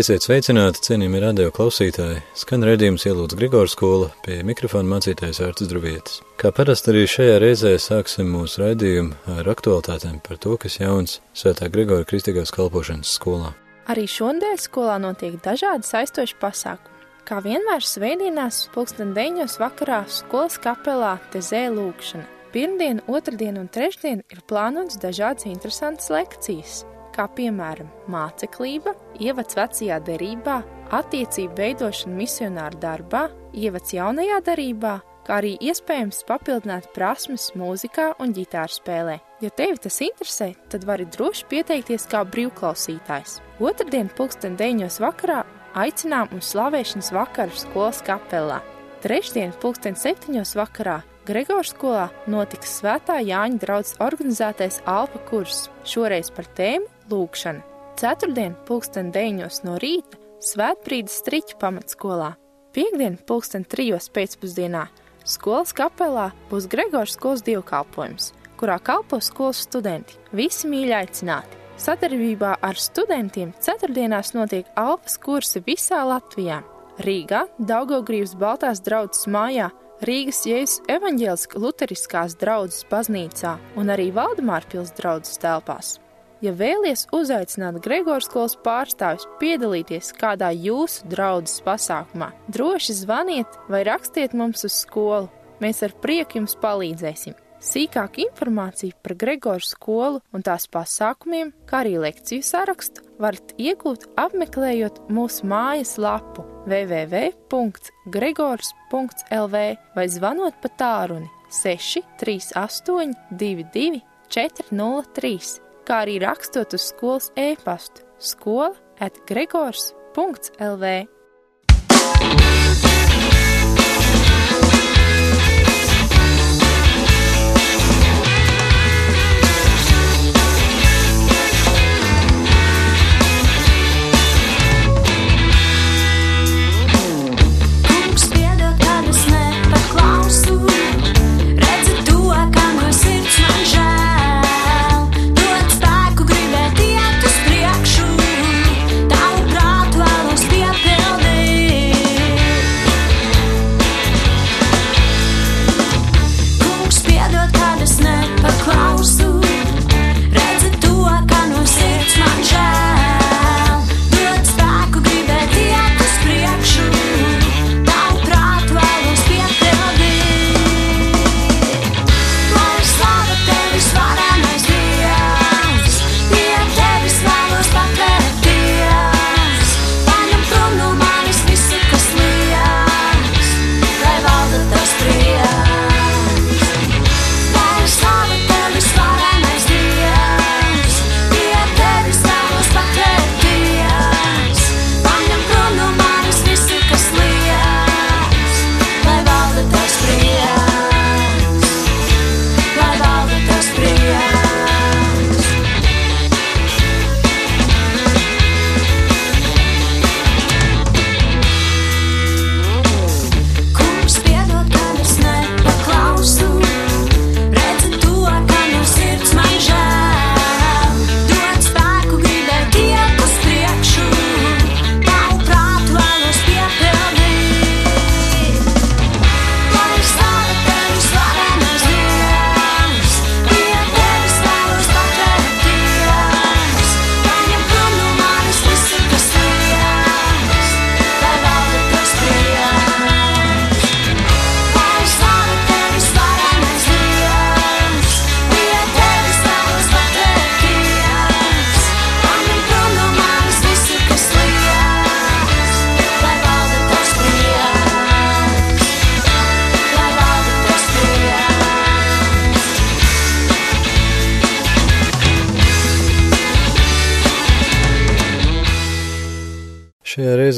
Esiet sveicināti, cienījami radio klausītāji. Skan redzījums ielūdz Grigors skola pie mikrofona mācītājs Ārtas Druvietis. Kā parasti arī šajā reizē sāksim mūsu raidījumu ar aktualitātēm par to, kas jauns Svētā Grigora Kristīgās kalpošanas skolā. Arī šodien skolā notiek dažādi saistoši pasākumi. Kā vienmēr svētdienās, pulksten deņos vakarā skolas kapelā tezē lūkšana. Pirmdien, otrdien un trešdien ir plānotas dažādas interesantas lekcijas, kā piemēram māceklība, ievads vecajā derībā, attiecību veidošana misionāru darbā, ievads jaunajā darbā, kā arī iespējams papildināt prasmes mūzikā un ģitāru spēlē. Ja tevi tas interesē, tad vari droši pieteikties kā brīvklausītājs. Otradien, pulksten deņos vakarā, aicinām uz slavēšanas vakaru skolas kapelā. Trešdien, pulksten septiņos vakarā, Gregors skolā notiks Svētā Jāņa draudzes organizētais alfa kurs, šoreiz par tēmu lūkšana. Ceturtdien, pulksten deviņos no rīta, Svētbrīdas striķu pamatskolā. Piektdien, pulksten trijos pēcpusdienā, skolas kapelā būs Gregors skolas dievkalpojums, kurā kalpo skolas studenti. Visi mīļi aicināti! Sadarbībā ar studentiem ceturtdienās notiek alfas kursi visā Latvijā. Rīgā, Daugogrības Baltās draudzes mājā, Rīgas Jēzus evaņģēliskā luteriskās draudzes baznīcā un arī Valdemārpils draudzes telpās. Ja vēlaties uzaicināt Gregors skolas pārstāvis piedalīties kādā jūsu draudzes pasākumā, droši zvaniet vai rakstiet mums uz skolu. Mēs ar prieku jums palīdzēsim. Sīkāku informāciju par Gregoru skolu un tās pasākumiem, kā arī lekciju sarakstu, varat iegūt apmeklējot mūsu mājas lapu www.gregors.lv vai zvanot pa tālruni 638 22 403, kā arī rakstot uz skolas e-pastu skola at gregors.lv.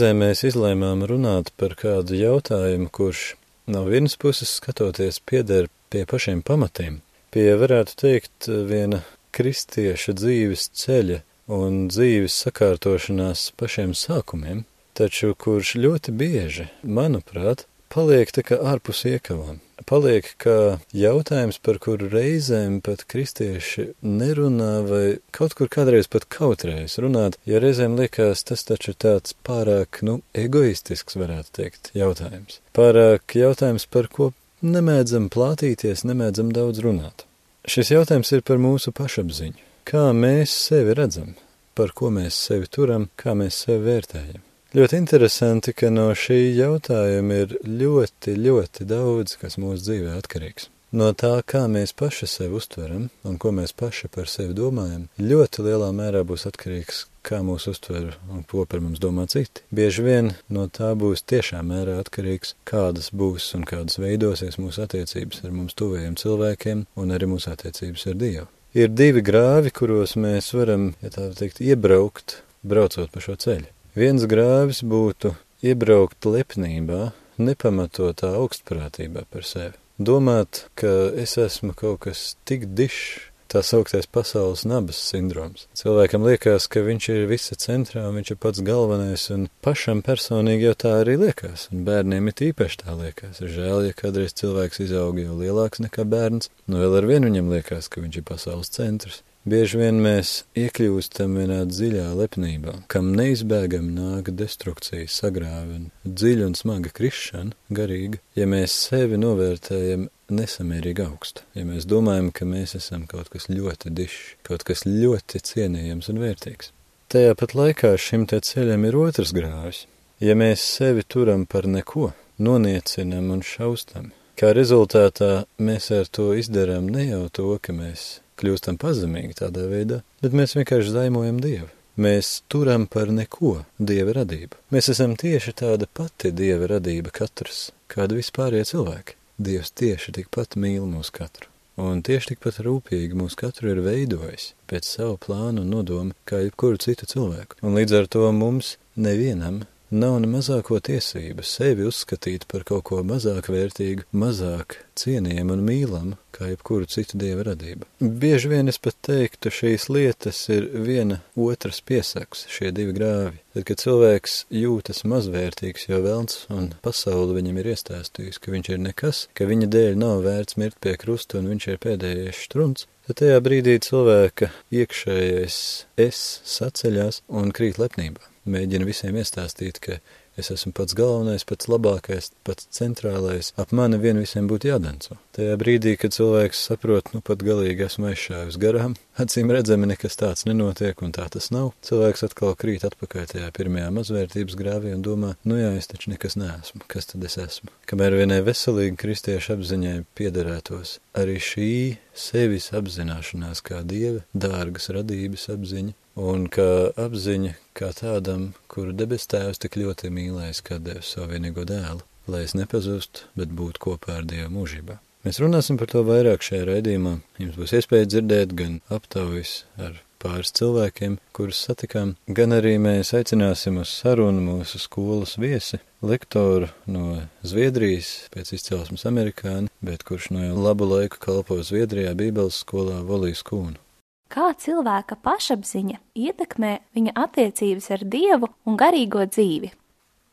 reizē mēs izlēmām runāt par kādu jautājumu, kurš no vienas puses skatoties pieder pie pašiem pamatiem, pie varētu teikt viena kristieša dzīves ceļa un dzīves sakārtošanās pašiem sākumiem, taču kurš ļoti bieži, manuprāt, paliek tā kā ārpus iekavām. Paliek kā jautājums, par kuru reizēm pat kristieši nerunā vai kaut kur kādreiz pat kautrējas runāt, jo reizēm liekas tas taču ir tāds pārāk, nu, egoistisks, varētu teikt, jautājums. Pārāk jautājums, par ko nemēdzam plātīties, nemēdzam daudz runāt. Šis jautājums ir par mūsu pašapziņu. Kā mēs sevi redzam, par ko mēs sevi turam, kā mēs sevi vērtējam. Ļoti interesanti, ka no šī jautājuma ir ļoti, ļoti daudz, kas mūsu dzīvē atkarīgs. No tā, kā mēs paši sevi uztveram un ko mēs paši par sevi domājam, ļoti lielā mērā būs atkarīgs, kā mūs uztver un ko par mums domā citi. Bieži vien no tā būs tiešā mērā atkarīgs, kādas būs un kādas veidosies mūsu attiecības ar mums tuvējiem cilvēkiem un arī mūsu attiecības ar Dievu. Ir divi grāvi, kuros mēs varam, ja tā teikt, iebraukt, braucot pa šo ceļu. Viens grāvis būtu iebraukt lepnībā, nepamatotā augstprātībā par sevi. Domāt, ka es esmu kaut kas tik dišs, tā sauktais pasaules nabas sindroms. Cilvēkam liekas, ka viņš ir visa centrā viņš ir pats galvenais, un pašam personīgi jau tā arī liekas, un bērniem ir īpaši tā liekas. Ir žēl, ja kādreiz cilvēks izaug jau lielāks nekā bērns, nu vēl ar vienu viņam liekas, ka viņš ir pasaules centrs. Bieži vien mēs iekļūstam vienā dziļā lepnībā, kam neizbēgami nāk destrukcija, sagrāvi un dziļa un smaga krišana, garīga, ja mēs sevi novērtējam nesamērīgi augstu, ja mēs domājam, ka mēs esam kaut kas ļoti dišs, kaut kas ļoti cienījams un vērtīgs. Tajā pat laikā šim te ceļam ir otrs grāvis. Ja mēs sevi turam par neko, noniecinam un šaustam, kā rezultātā mēs ar to izdarām ne jau to, ka mēs kļūstam pazemīgi tādā veidā, bet mēs vienkārši zaimojam Dievu. Mēs turam par neko Dieva radību. Mēs esam tieši tāda pati Dieva radība katrs, kāda vispārējie cilvēki. Dievs tieši tikpat mīl mūs katru. Un tieši tikpat rūpīgi mūs katru ir veidojis pēc savu plānu un nodomu, kā jebkuru citu cilvēku. Un līdz ar to mums nevienam nav ne mazāko tiesību sevi uzskatīt par kaut ko mazāk vērtīgu, mazāk cienījamu un mīlamu, kā jebkuru citu dieva radību. Bieži vien es pat teiktu, šīs lietas ir viena otras piesaks, šie divi grāvi. Tad, kad cilvēks jūtas mazvērtīgs, jo velns un pasauli viņam ir iestāstījis, ka viņš ir nekas, ka viņa dēļ nav vērts mirt pie krusta un viņš ir pēdējais štruns, tad tajā brīdī cilvēka iekšējais es saceļās un krīt lepnībā mēģina visiem iestāstīt, ka es esmu pats galvenais, pats labākais, pats centrālais, ap mani vien visiem būtu jādanco. Tajā brīdī, kad cilvēks saprot, nu pat galīgi esmu aizšāvis garām, acīm redzami nekas tāds nenotiek un tā tas nav, cilvēks atkal krīt atpakaļ tajā pirmajā mazvērtības grāvī un domā, nu jā, es taču nekas neesmu, kas tad es esmu. Kamēr vienai veselīgi kristiešu apziņai piederētos arī šī sevis apzināšanās kā dieva, dārgas radības apziņa, un kā apziņa kā tādam, kuru debes tēvs tik ļoti mīlējis, kad devis savu vienīgo dēlu, lai es nepazustu, bet būtu kopā ar Dievu mūžībā. Mēs runāsim par to vairāk šajā raidījumā. Jums būs iespēja dzirdēt gan aptaujas ar pāris cilvēkiem, kurus satikām, gan arī mēs aicināsim uz sarunu mūsu skolas viesi, lektoru no Zviedrijas, pēc izcelsmes amerikāni, bet kurš no labu laiku kalpo Zviedrijā Bībeles skolā Volijas kūnu kā cilvēka pašapziņa ietekmē viņa attiecības ar Dievu un garīgo dzīvi.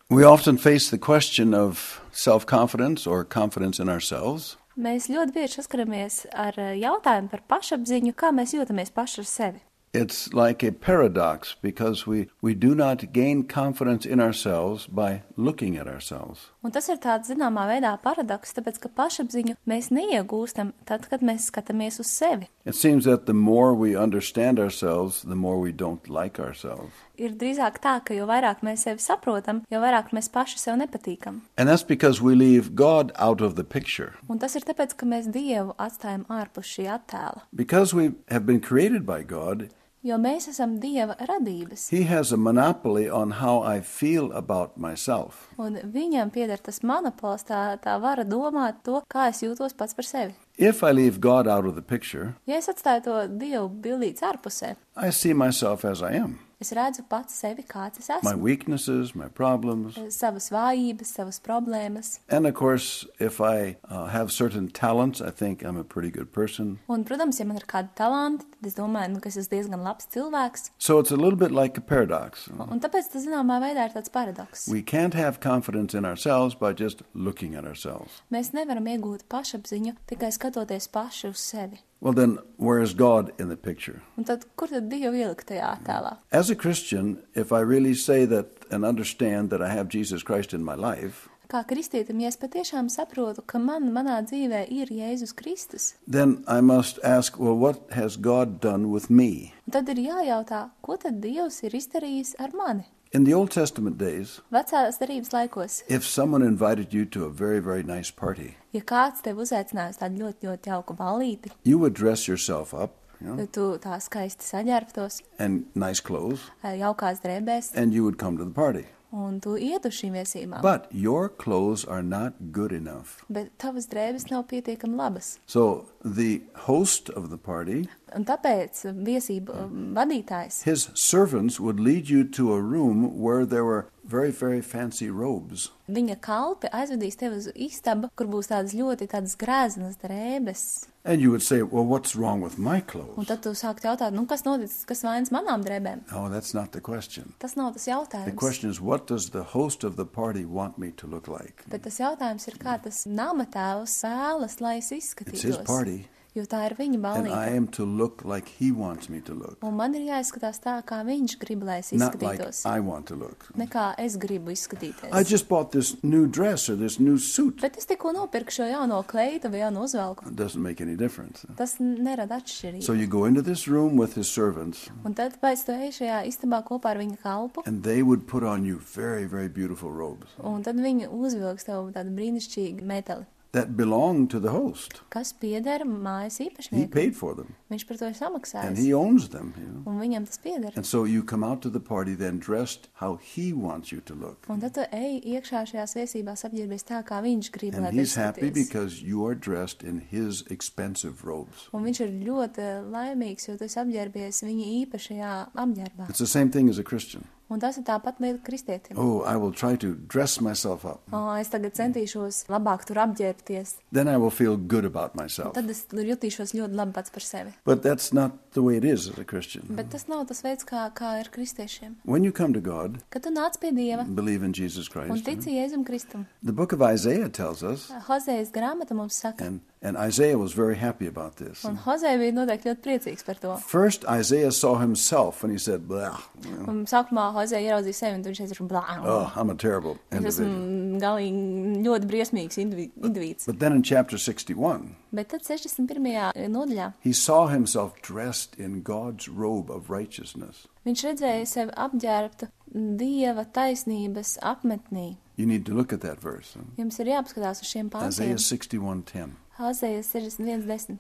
We often face the question of self confidence or confidence in ourselves. Mēs ļoti bieži saskaramies ar eh, jautājumu par pašapziņu, kā mēs jūtamies paši ar sevi. It's like a paradox because we, we do not gain confidence in ourselves by looking at ourselves. Un tas ir tāds zināmā veidā paradoks, tāpēc ka pašapziņu mēs neiegūstam tad, kad mēs skatāmies uz sevi. It seems that the more we understand ourselves, the more we don't like ourselves. Ir drīzāk tā, ka jo vairāk mēs sevi saprotam, jo vairāk mēs paši sev nepatīkam. And that's because we leave God out of the picture. Un tas ir tāpēc, ka mēs Dievu atstājam ārpus šī attēla. Because we have been created by God, Jo mēs esam Dieva radības. He has a monopoly on how I feel about myself. Un viņam pieder tas monopols, tā, tā vara domāt to, kā es jūtos pats par sevi. If I leave God out of the picture, Ja es atstāju to Dievu bildīts ārpusē, I see myself as I am. Es redzu pats sevi, kāds es my esmu. weaknesses, my problems. Savas vājības, savas problēmas. And of course, if I uh, have certain talents, I think I'm a pretty good person. Un, protams, ja man ir kādi talanti, tad es domāju, nu, ka es esmu diezgan labs cilvēks. So it's a little bit like a paradox. Un tāpēc tas, zināmā veidā, ir tāds paradoks. We can't have confidence in ourselves by just looking at ourselves. Mēs nevaram iegūt pašapziņu tikai skatoties paši uz sevi. Well, then, where is God in the picture? Un tad, kur tad Dievu ielikt tajā tēlā? As a Christian, if I really say that and understand that I have Jesus Christ in my life, Kā kristietim, ja es patiešām saprotu, ka man manā dzīvē ir Jēzus Kristus, then I must ask, well, what has God done with me? un tad ir jājautā, ko tad Dievs ir izdarījis ar mani? In the Old Testament days, Vecās darbības laikos, if someone invited you to a very, very nice party, ja kāds tev uzaicināja uz tādu ļoti, ļoti jauku ballīti, you would dress yourself up, you know, tad tu tā skaisti saģērbtos, and nice clothes, eh, jaukās drēbēs, and you would come to the party. un tu iet uz šīm viesībām. But your clothes are not good enough. Bet tavas drēbes nav pietiekami labas. So the host of the party, Un tāpēc viesību um, vadītājs his servants would lead you to a room where there were very, very fancy robes. Viņa kalpe aizvedīs tevi uz istabu, kur būs tādas ļoti tādas grēzenas drēbes. And you would say, well, what's wrong with my Un clothes? tad tu sāki jautāt, nu, kas noticis, kas vainas manām drēbēm? No, that's not the question. Tas nav tas The jautājums. question is, what does the host of the party want me to look like? Bet tas jautājums ir, kā tas nama tēvs vēlas, lai es It's his izskatītos. party, Jo tā ir viņa and I balīte. am to look like he wants me to look, Un man ir jāizskatās tā, kā viņš grib, lai es like izskatītos. I want to look. Nekā es gribu izskatīties. I just bought this new dress or this new suit. Bet es tikko nopirku šo jauno kleitu vai jauno uzvalku. It doesn't make any difference. Tas nerada atšķirību. So you go into this room with his servants, Un tad pēc tam ej šajā istabā kopā ar viņa kalpu, and they would put on you very, very beautiful robes un tad viņa uzvilks tev tādu brīnišķīgu metali, that belong to the host. kas pieder mājas He īpašniekam. paid for them, Viņš par to ir and samaksājis, he owns them. You know? un viņam tas pieder. And so you come out to the party then dressed how he wants you to look. Un tad tu ej iekšā šajās viesībās apģērbies tā, kā viņš grib, lai And tu he's happy izskaties. because you are dressed in his expensive robes. Un viņš ir ļoti laimīgs, jo tu esi apģērbies viņa īpašajā apģērbā. It's the same thing as a Christian. Un tas ir tāpat lieta kristietim. Oh, I will try to dress myself up. O, es tagad centīšos labāk tur apģērbties. Then I will feel good about myself. Tad es jutīšos ļoti labi pats par sevi. But that's not the way it is as a Christian. Bet tas nav tas veids, kā, kā ir kristiešiem. When you come to God, Kad tu nāc pie Dieva believe in Jesus un Christ. tici Jēzum Kristum, The book of Isaiah tells us, Hozejas grāmata mums saka, and, and Isaiah was very happy about this. un Hozeja bija noteikti ļoti priecīgs par to. First, Isaiah saw himself and he said, Blah, you know, Un sākumā Hozeja ieraudzīja sevi, un viņš teica, blā, oh, I'm a terrible es esmu individual. galīgi ļoti briesmīgs indivi- individs. But then in chapter 61, Bet tad 61. nodaļā he saw himself dressed in God's robe of righteousness. viņš redzēja sevi apģērbtu Dieva taisnības apmetnī. You need to look at that verse. Jums ir jāpaskatās uz šiem Isaiah pāntiem. 61:10. Hozeja 61.10.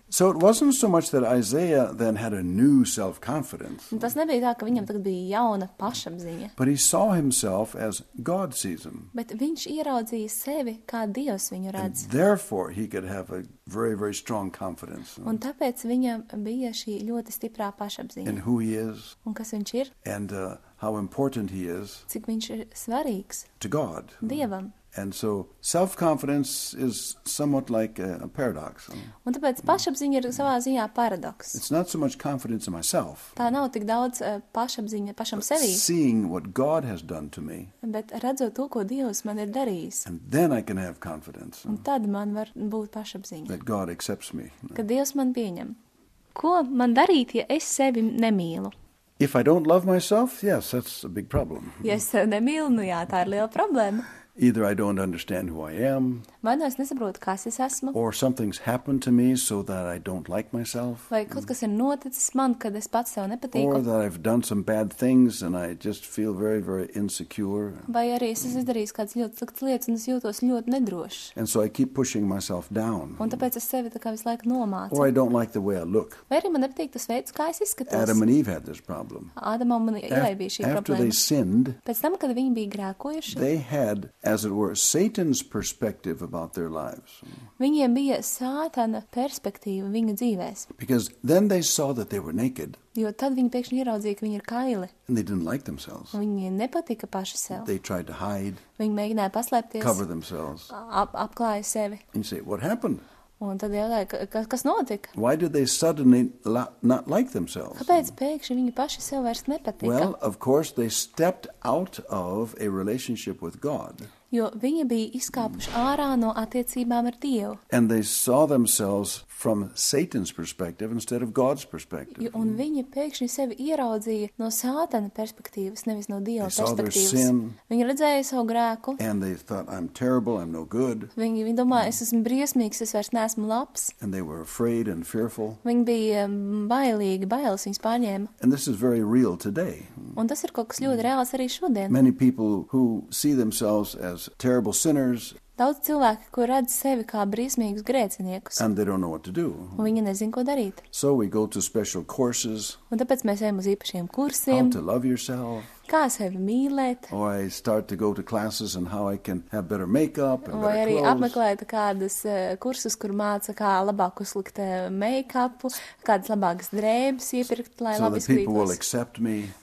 So it wasn't so much that Isaiah then had a new self-confidence, Un Tas nebija tā, ka viņam tagad bija jauna pašapziņa, but he saw himself as God sees him. bet viņš ieraudzīja sevi, kā Dievs viņu And redz. therefore, he could have a very, very strong confidence Un tāpēc viņam bija šī ļoti stiprā pašapziņa. in who he is Un kas viņš ir? and uh, how important he is Cik viņš ir svarīgs to God. Dievam. And so, self confidence is somewhat like a, a paradox. Un tāpēc pašapziņa ir savā ziņā paradoks. It's not so much confidence in myself, Tā nav tik daudz eh, pašapziņa pašam sevī, seeing what God has done to me, bet redzot to, ko Dievs man ir darījis. and then I can have confidence Un tad man var būt pašapziņa, that God accepts me. ka Dievs man pieņem. Ko man darīt, ja es sevi nemīlu? If I don't love myself, yes, that's a big problem. Ja es sevi nemīlu, nu jā, tā ir liela problēma. Either I don't understand who I am, Vai nu es nesaprotu, kas es esmu, or something's happened to me so that I don't like myself, vai kaut kas ir noticis man, kad es pats sev or nepatīku, that I've done some bad things and I just feel very, very insecure. vai arī es esmu izdarījis kādas ļoti sliktas lietas un es jūtos ļoti nedrošs. And so I keep pushing myself down. Un tāpēc es sevi tā kā visu laiku nomācu. Or I don't like the way I look. Vai arī man nepatīk tas veids, kā es izskatos? Adam and Eve had this problem. Ādamam un Ievai bija šī After they problēma. sinned, Pēc tam, kad viņi bija grēkojuši, they had as it were, Satan's perspective about their lives. Viņiem bija sātana perspektīva viņu dzīvēs, Because then they saw that they were naked jo tad viņi pēkšņi ieraudzīja, ka viņi ir kaili. and they didn't like themselves. un Viņiem nepatika paši sev. They tried to hide, Viņi mēģināja paslēpties, cover themselves. ap, apklāja sevi. And you say, what happened? Un tad jautāja, ka- ka, kas notika? Why did they suddenly la- not like themselves? Kāpēc pēkšņi viņi paši sev vairs nepatika? Well, of course, they stepped out of a relationship with God jo viņi bija izkāpuši ārā no attiecībām ar Dievu. and they saw themselves from Satan's perspective instead of God's perspective. Jo- Un viņi pēkšņi sevi ieraudzīja no sātana perspektīvas, nevis no Dieva They perspektīvas. sin. Viņi redzēja savu grēku. And they thought, I'm terrible, I'm no good. Viņi, viņi domāja, es esmu briesmīgs, es vairs neesmu labs. And they were afraid and fearful. Viņi bija um, bailīgi, bailes viņus pārņēma. And this is very real today. Un tas ir kaut kas ļoti reāls arī šodien. Many people who see themselves as terrible sinners Daudz cilvēku, kur redz sevi kā briesmīgus grēciniekus, and they don't know what to do. un viņi nezin, ko darīt. So we go to special courses Un tāpēc mēs ejam uz īpašiem how kursiem, to love yourself. Kā sevi mīlēt, to go to classes on how I can have better makeup vai arī clothes. apmeklēt kādus eh, kursus, kur māca, kā labāk uzlikt eh, make-upu, kādas labākas drēbes iepirkt, lai So labi izskatītos,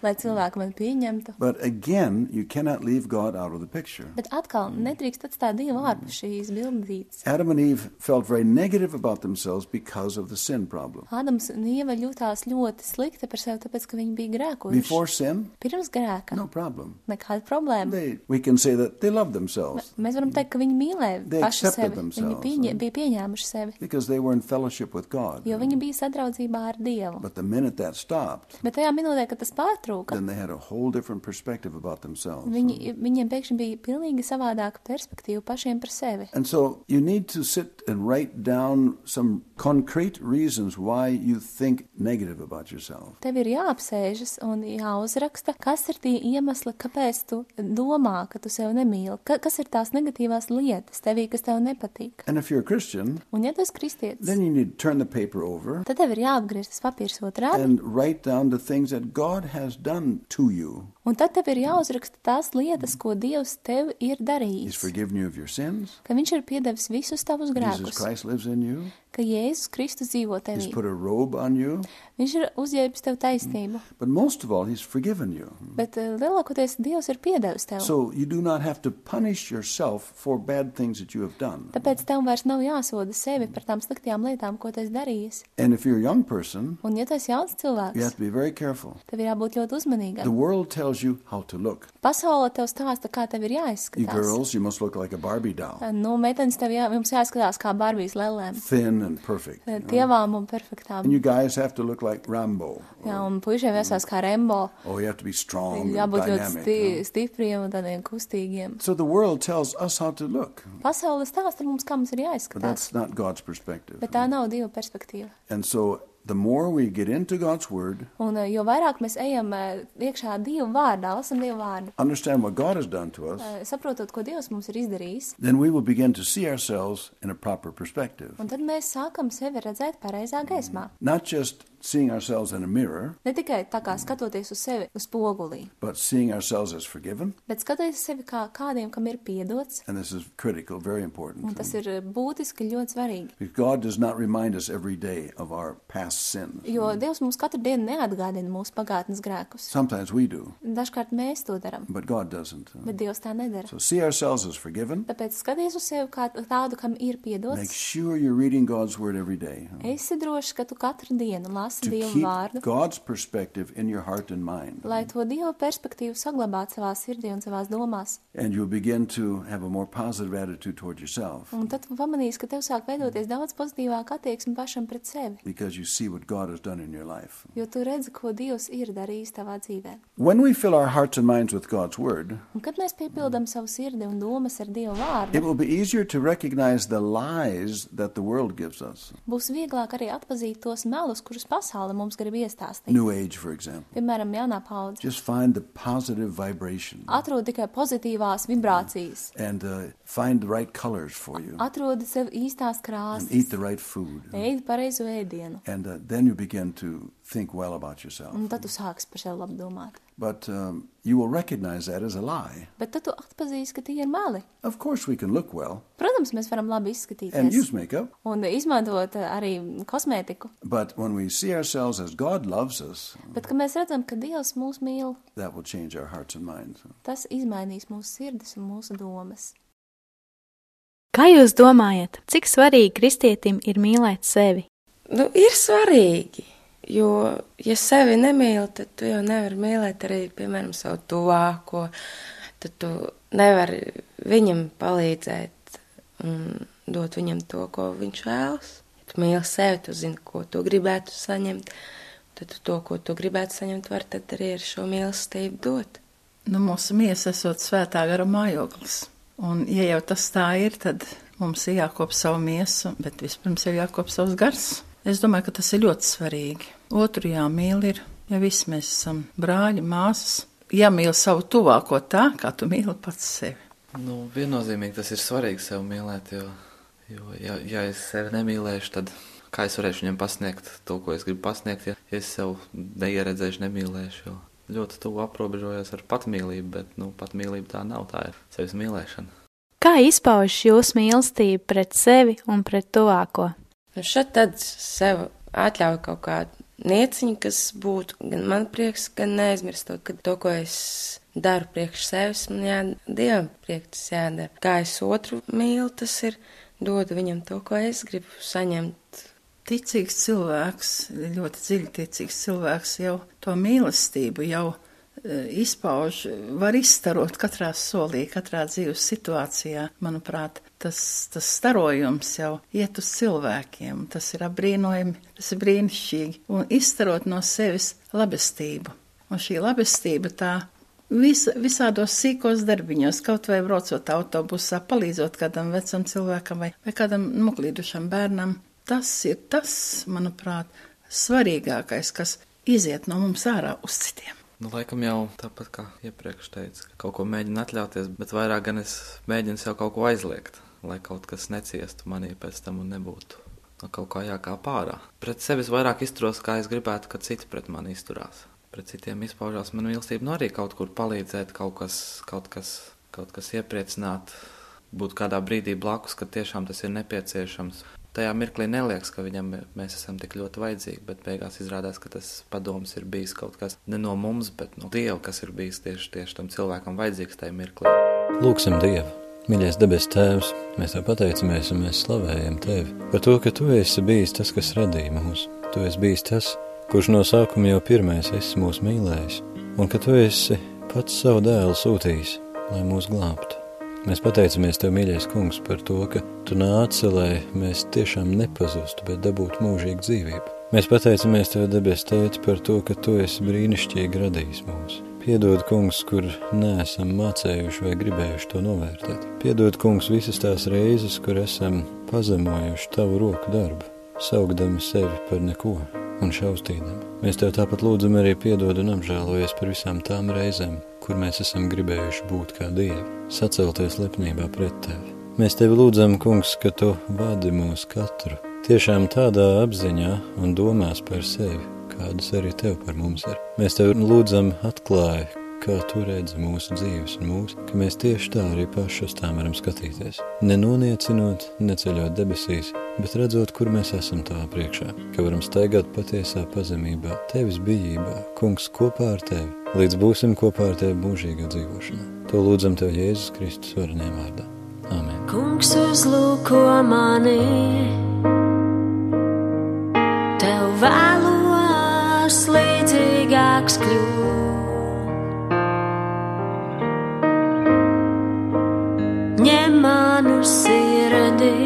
lai cilvēki man pieņemtu. But again, you cannot leave God out of the picture. Bet atkal nedrīkst atstāt Dievu ārpus šīs bildītes. Adam and Eve felt very negative about themselves because of the sin problem. Ādams un Ieva jutās ļoti slikti par sevi, tāpēc, ka viņi bija grēkojuši. Before sin, Pirms grēka. No problem. Nekāda problēma. They, we can say that they loved themselves Mēs varam teikt, ka viņi mīlēja They paši sevi. Viņi pieņē, bija pieņēmuši sevi, because they were in fellowship with God. jo viņi bija sadraudzībā ar Dievu. But the minute that stopped, Bet tajā minūtē, kad tas pārtrūka, then they had a whole different perspective about themselves. viņi, viņiem pēkšņi bija pilnīgi savādāka perspektīva pašiem par sevi. And so you need to sit and write down some concrete reasons why you think negative about yourself. Tev ir jāapsēžas un jāuzraksta, kas ir tie iemesli, kāpēc tu domā, ka tu sevi nemīli, ka, kas ir tās negatīvās lietas tevī, kas tev nepatīk. And if you're a Christian, Un ja tu esi kristietis, then you need to turn the paper over tad tev ir jāapgriež tas papīrs otrādi, and write down the things that God has done to you. un tad tev ir jāuzraksta tās lietas, ko Dievs tev ir darījis. you. Ka viņš ir piedevis visus tavus grēkus, Christ lives in you. ka Jēzus Kristus dzīvo He's tevī. put a robe on you. Viņš ir uzjēbis tev taisnību, But most of all, He's forgiven you. bet eh, lielākoties Dievs ir piedevis tev. So you do not have to punish yourself for bad things that you have done. Tāpēc tev vairs nav jāsoda sevi par tām sliktajām lietām, ko tu esi darījis. And if you're a young person, Un, ja tu esi jauns you cilvēks, have to be very careful. tev ir jābūt ļoti The uzmanīgam. world tells you how to look. Pasaule tev stāsta, kā tev ir You jāizskatās. girls, you must look like a Barbie doll, Nu, meitenes tev jā, jums jāizskatās kā Barbijas lēlēm, thin and perfect. you know. tievām un perfektām. And you guys have to look like Rambo. Jā, un puišiem jāsās kā Rembo, Oh, you have to be strong and jābūt ļoti dynamic. sti you know. stipriem un tādiem kustīgiem. So the world tells us how to look, Pasaule stāsta mums, kā mums ir but jāizskatās, that's not God's perspective. bet tā nav Dieva perspektīva. And so the more we get into God's Word, Un eh, jo vairāk mēs ejam eh, iekšā Dieva vārdā, lasam Dieva vārdu, understand what God has done to us, eh, saprotot, ko Dievs mums ir izdarījis, then we will begin to see ourselves in a proper perspective. un tad mēs sākam sevi redzēt pareizā gaismā. Not just seeing ourselves in a mirror, Ne tikai tā kā skatoties uz sevi uz pogulī, but seeing ourselves as forgiven. bet skatoties sevi kā kādiem, kam ir piedots, And this is critical, very un important. tas ir eh, būtiski ļoti svarīgi. Because God does not remind us every day of our past sins. Jo Dievs mums katru dienu neatgādina mūsu pagātnes grēkus. Sometimes we do, Dažkārt mēs to darām, but God doesn't. bet Dievs tā nedara. So see ourselves as forgiven. Tāpēc skaties uz sevi kā tādu, kam ir Make piedots. sure you're reading God's Word every day. Esi drošs, ka tu katru dienu lasi To Dieva keep vārdu, God's perspective in your heart and mind. lai to Dieva perspektīvu saglabātu savā sirdī un savās domās. And you'll begin to have a more positive attitude toward yourself Un tad tu pamanīsi, ka tev sāk veidoties daudz pozitīvāka attieksme pašam pret sevi, because you see what God has done in your life. jo tu redzi, ko Dievs ir darījis tavā dzīvē. When we fill our hearts and minds with God's Word, Un kad mēs piepildām savu sirdi un domas ar Dieva it vārdu, will be easier to recognize the lies that the world gives us. būs vieglāk arī atpazīt tos melus, kurus pasaule mums grib iestāstīt. New Age, for example. Piemēram, jaunā paudze. Just find the positive vibration Atrod tikai pozitīvās vibrācijas, and uh, find the right colors for you atrod sev īstās and krāsas, eat the right food. ēd pareizo ēdienu. And uh, then you begin to think well about yourself. Un tad tu sāksi par sevi labi domāt. But um, you will recognize that as a lie. Bet tad tu atpazīsi, ka tie ir meli. Of course, we can look well Protams, mēs varam labi and izskatīties use makeup, un izmantot eh, arī kosmētiku. but when we see ourselves as God loves us, Bet, kad mēs redzam, ka Dievs mūs mīl, that will change our hearts and minds. tas izmainīs mūsu sirdis un mūsu domas. Kā jūs domājat, cik svarīgi kristietim ir mīlēt sevi? Nu, ir svarīgi, jo, ja sevi nemīli, tad tu jau nevari mīlēt arī, piemēram, savu tuvāko. Tad tu nevari viņam palīdzēt un dot viņam to, ko viņš vēlas. Ja tu mīli sevi, tu zini, ko tu gribētu saņemt. Tad tu to, ko tu gribētu saņemt, var tad arī ar šo mīlestību dot. Nu, mūsu miesa esot svētā gara mājoklis. Un, ja jau tas tā ir, tad mums ir jākop savu miesu, bet vispirms ir jākop savs gars. Es domāju, ka tas ir ļoti svarīgi. Otru jāmīl ir, ja visi mēs esam brāļi, māsas, jāmīl savu tuvāko tā, kā tu mīli pats sevi. Nu, viennozīmīgi tas ir svarīgi sev mīlēt, jo, jo ja, ja es sevi nemīlēšu, tad kā es varēšu viņam pasniegt to, ko es gribu pasniegt, ja, ja es sev neieredzēšu, nemīlēšu. Jo ļoti tuvu aprobežojos ar patmīlību, bet nu, patmīlība tā nav, tā ir sevis mīlēšana. Kā izpaužas jūsu mīlestība pret sevi un pret tuvāko? Un šeit tad sev atļauju kaut kādu nieciņu, kas būtu gan man prieks, gan neaizmirstot, ka to, ko es daru priekš sevis, man jādara Dievam priekš jādara. Kā es otru mīlu, tas ir dod viņam to, ko es gribu saņemt. Ticīgs cilvēks, ļoti dziļi ticīgs cilvēks jau to mīlestību jau e, izpauž, var izstarot katrā solī, katrā dzīves situācijā. Manuprāt, tas, tas starojums jau iet uz cilvēkiem, tas ir apbrīnojami, tas ir brīnišķīgi, un izstarot no sevis labestību. Un šī labestība tā vis, visādos sīkos darbiņos, kaut vai braucot autobusā, palīdzot kādam vecam cilvēkam vai, vai kādam noklīdušam bērnam, tas ir tas, manuprāt, svarīgākais, kas iziet no mums ārā uz citiem. Nu, laikam jau tāpat kā iepriekš teicu, ka kaut ko mēģinu atļauties, bet vairāk gan es mēģinu sev kaut ko aizliegt, lai kaut kas neciestu manī pēc tam un nebūtu no kaut kā jākāp ārā. Pret sevi es vairāk izturos, kā es gribētu, ka citi pret mani izturās. Pret citiem izpaužās mana mīlestība, nu arī kaut kur palīdzēt, kaut kas, kaut kas, kaut kas iepriecināt, būt kādā brīdī blakus, kad tiešām tas ir nepieciešams. Tajā mirklī neliekas, ka viņam mēs esam tik ļoti vajadzīgi, bet beigās izrādās, ka tas padoms ir bijis kaut kas ne no mums, bet no Dieva, kas ir bijis tieši, tieši tam cilvēkam vajadzīgs tajā mirklī. Lūksim Dievu! Mīļais debes Tēvs, mēs tev pateicamies un mēs slavējam tevi par to, ka tu esi bijis tas, kas radīja mūs. Tu esi bijis tas, kurš no sākuma jau pirmais esi mūs mīlējis, un ka tu esi pats savu dēlu sūtījis, lai mūs glābtu. Mēs pateicamies tev, mīļais kungs, par to, ka tu nāci, lai mēs tiešām nepazustu, bet dabūtu mūžīgu dzīvību. Mēs pateicamies tev, debes tēti, par to, ka tu esi brīnišķīgi radījis mūs. Piedod, kungs, kur neesam mācējuši vai gribējuši to novērtēt. Piedod, kungs, visas tās reizes, kur esam pazemojuši tavu roku darbu, saugdami sevi par neko un šaustīdami. Mēs tev tāpat lūdzam arī piedod un apžēlojies par visām tām reizēm, kur mēs esam gribējuši būt kā dievi, sacelties lepnībā pret tevi. Mēs tevi lūdzam, kungs, ka tu vadi mūs katru, tiešām tādā apziņā un domās par sevi, kādas arī tev par mums ir. Mēs tev lūdzam atklāj, kā tu redzi mūsu dzīves un mūsu, ka mēs tieši tā arī paši uz tām varam skatīties. Nenoniecinot, neceļot debesīs, bet redzot, kur mēs esam tavā priekšā, ka varam staigāt patiesā pazemībā, tevis bijībā, kungs kopā ar tevi, līdz būsim kopā ar tevi mūžīgā dzīvošanā. To lūdzam tev Jēzus Kristus vareniem vārdā. Āmen. Kungs uzlūko mani, līdzīgāks kļūt. Ņem manu sirdi,